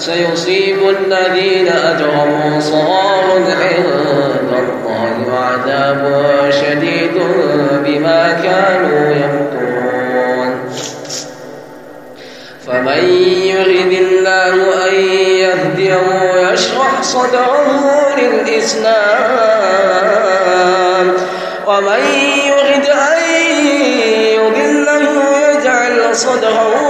سيصيب الذين أجرموا صغار عند الله وعذاب شديد بما كانوا يمكرون. فمن يرد الله أن يهديه يشرح صدره للإسلام. ومن يرد أن يضله يجعل صدره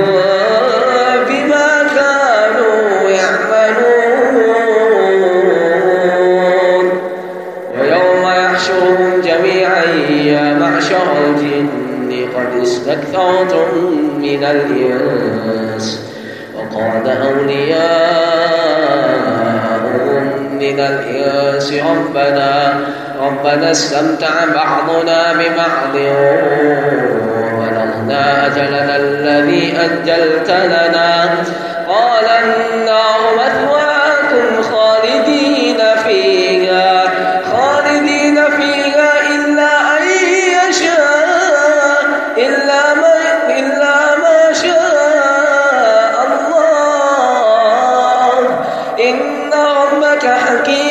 استمتع بعضنا ببعض. وبلغنا أجلنا الذي أجلت لنا. قال النار مثواكم خالدين فيها. خالدين فيها إلا أن يشاء إلا ما إلا ما شاء الله. إن ربك حكيم.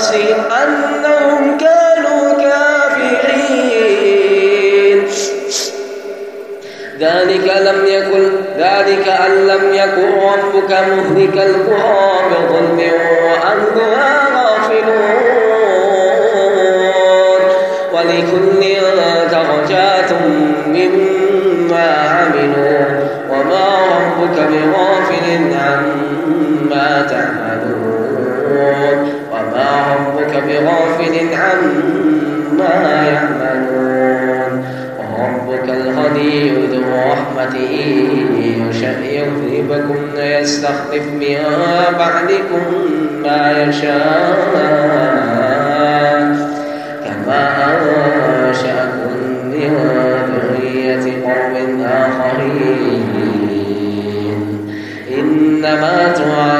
أنفسهم أنهم كانوا كافرين. ذلك لم يكن ذلك أن لم يكن ربك مهلك القرى بظلم وأهلها غافلون ولكل ويستخلف من بعدكم ما يشاء. كما أنشأكم من ذرية قوم آخرين. إنما توعدون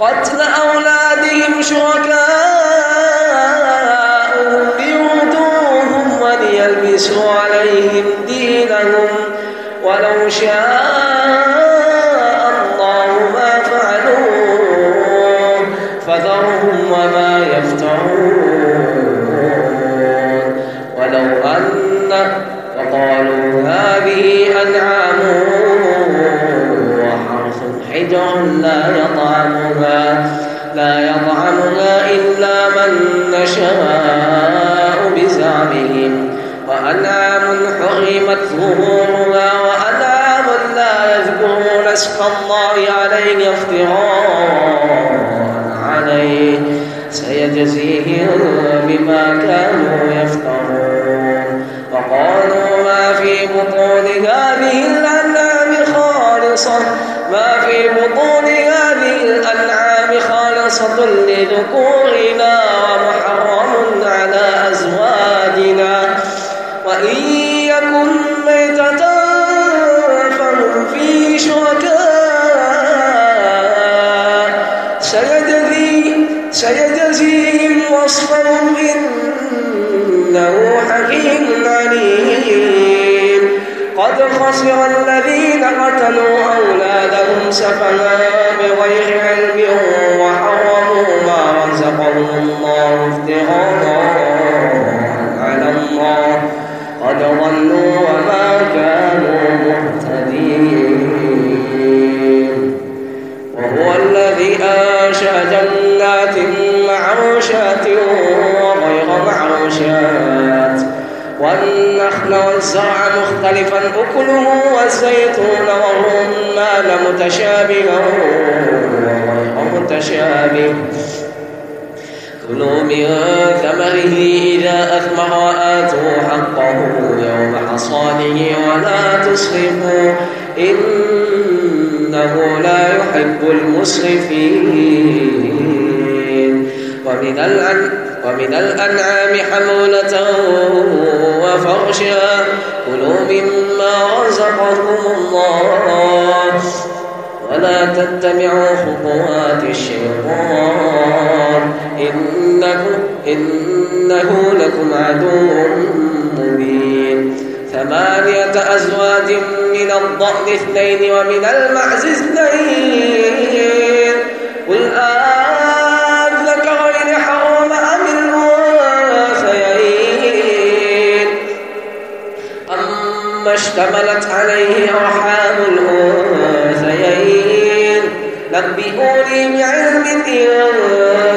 قتل أولادهم شركاءهم ليردوهم وليلبسوا عليهم دينهم ولو شاء الله ما فعلوه فذرهم وما يفترون. ولو أن وقالوا هذه أنعام لا يطعمها إلا من نشاء بزعمهم وأنعام حرمت ظهورها وأنعام لا يذكرون اسم الله عليه افتراء عليه. سيجزيهم بما كانوا يفترون وقالوا ما في بطون هذه لذكورنا ومحرم على أزواجنا. وإن يكن ميتة فهم فيه شركاء. سيجزي سيجزيهم وصفهم إنه حكيم عليم. قد خسر الذين قتلوا أولادهم سفها بغير علم والنخل والزرع مختلفا أكله والزيتون والرمان متشابها وغير متشابه. كلوا من ثمره إذا أثمر وآتوا حقه يوم حصاده ولا تسرفوا إنه لا يحب المسرفين. ومن الأن ومن الأنعام حمولة وفرشا كلوا مما رزقكم الله. ولا تتبعوا خطوات الشيطان. إنه, إنه لكم عدو مبين. ثمانية أزواج من الضأن اثنين ومن المعز اثنين. قل أذكرين أما اشتملت عليه أرحام الأنثيين. نبئوني بعلم إن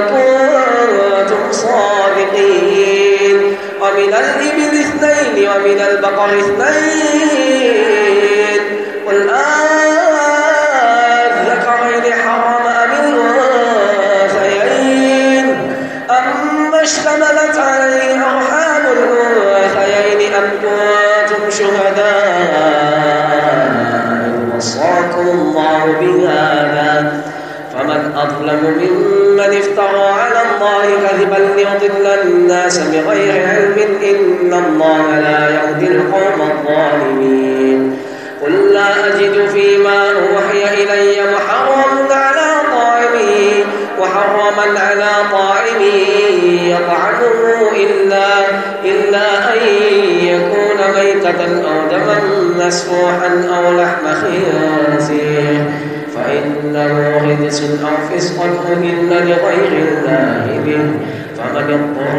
كنتم صادقين. ومن الإبل اثنين ومن البقر اثنين. قل أذكرين كنتم شهداء وصاكم الله بهذا. فمن أظلم ممن افترى على الله كذبا ليضل الناس بغير علم إن الله لا يهدي القوم الظالمين. قل لا أجد فيما أوحي إلي محرما على طاعم محرما على طاعم يطعمه ميتة أو دما مسفوحا أو لحم خنزير. فإنه رجس أو فسق أهل لغير الله به. فمن اضطر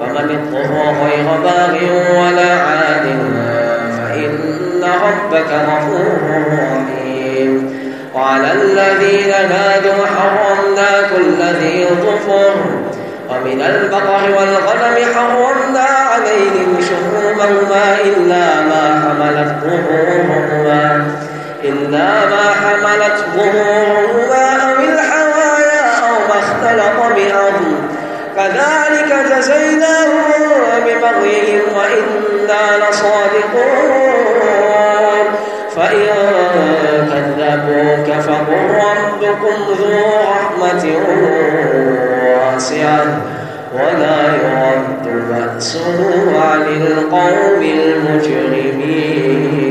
فمن اضطر غير باغ ولا عاد. فإن ربك غفور رحيم. وعلى الذين نادوا حرمنا كل ذي ظفر. ومن البقر والغنم حرمنا عليهم شهومهما إلا ما حملت ظهورهما. إلا ما حملت ظهورهما أو الحوايا أو ما اختلط بأرض. كذلك جزيناهم ببغيهم وإنا لصادقون. فإن كذبوك فقل ربكم ذو رحمة واسعة. بأسه عن القوم المجرمين.